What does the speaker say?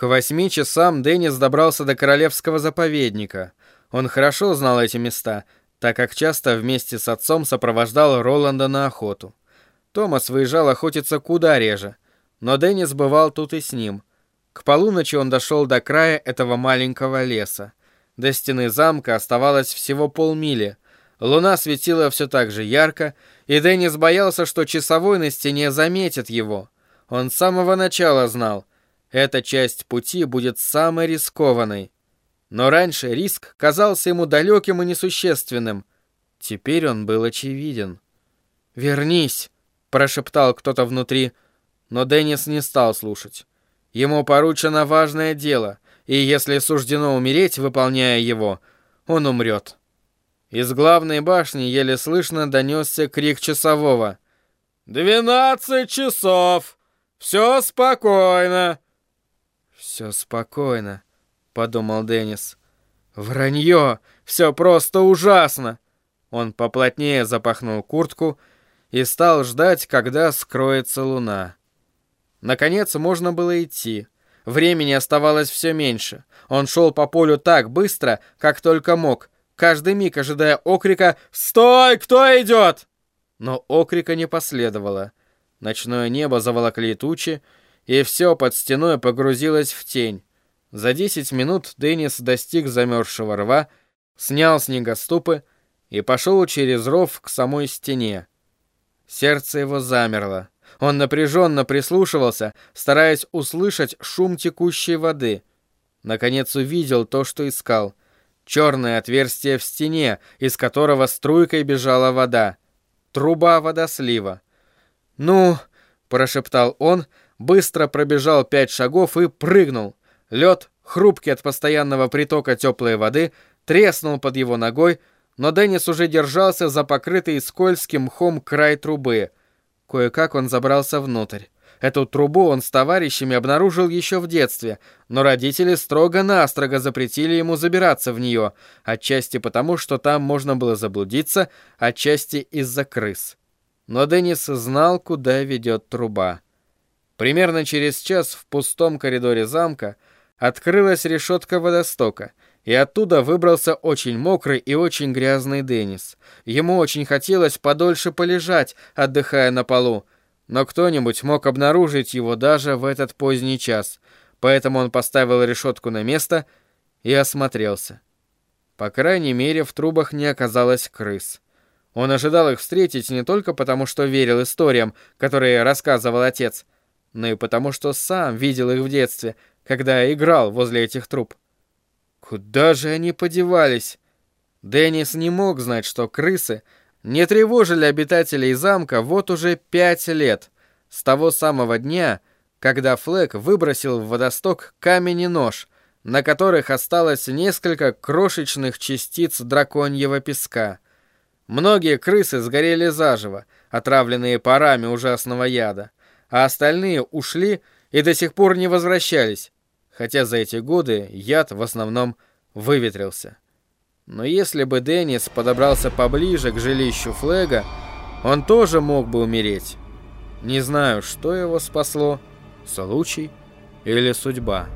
К восьми часам Деннис добрался до королевского заповедника. Он хорошо знал эти места, так как часто вместе с отцом сопровождал Роланда на охоту. Томас выезжал охотиться куда реже, но Деннис бывал тут и с ним. К полуночи он дошел до края этого маленького леса. До стены замка оставалось всего полмили. Луна светила все так же ярко, и Деннис боялся, что часовой на стене заметит его. Он с самого начала знал, эта часть пути будет самой рискованной. Но раньше риск казался ему далеким и несущественным. Теперь он был очевиден. «Вернись!» — прошептал кто-то внутри, но Деннис не стал слушать. Ему поручено важное дело, и если суждено умереть, выполняя его, он умрет. Из главной башни еле слышно донесся крик часового. «Двенадцать часов! Все спокойно!» «Все спокойно», — подумал Деннис. «Вранье! Все просто ужасно!» Он поплотнее запахнул куртку и стал ждать, когда скроется луна. Наконец можно было идти. Времени оставалось все меньше. Он шел по полю так быстро, как только мог, каждый миг ожидая окрика «Стой! Кто идет?» Но окрика не последовало. Ночное небо заволокли тучи, и все под стеной погрузилось в тень. За десять минут Деннис достиг замерзшего рва, снял снегоступы и пошел через ров к самой стене. Сердце его замерло. Он напряженно прислушивался, стараясь услышать шум текущей воды. Наконец увидел то, что искал. Черное отверстие в стене, из которого струйкой бежала вода. Труба водослива. «Ну!» — прошептал он, быстро пробежал пять шагов и прыгнул. Лед, хрупкий от постоянного притока теплой воды, треснул под его ногой, но Деннис уже держался за покрытый скользким мхом край трубы — Кое-как он забрался внутрь. Эту трубу он с товарищами обнаружил еще в детстве, но родители строго-настрого запретили ему забираться в нее, отчасти потому, что там можно было заблудиться, отчасти из-за крыс. Но Деннис знал, куда ведет труба. Примерно через час в пустом коридоре замка открылась решетка водостока, и оттуда выбрался очень мокрый и очень грязный Деннис. Ему очень хотелось подольше полежать, отдыхая на полу, но кто-нибудь мог обнаружить его даже в этот поздний час, поэтому он поставил решетку на место и осмотрелся. По крайней мере, в трубах не оказалось крыс. Он ожидал их встретить не только потому, что верил историям, которые рассказывал отец, но и потому, что сам видел их в детстве, когда играл возле этих труб. Куда же они подевались? Деннис не мог знать, что крысы не тревожили обитателей замка вот уже пять лет, с того самого дня, когда Флэк выбросил в водосток камень и нож, на которых осталось несколько крошечных частиц драконьего песка. Многие крысы сгорели заживо, отравленные парами ужасного яда, а остальные ушли и до сих пор не возвращались хотя за эти годы яд в основном выветрился. Но если бы Деннис подобрался поближе к жилищу Флега, он тоже мог бы умереть. Не знаю, что его спасло, случай или судьба.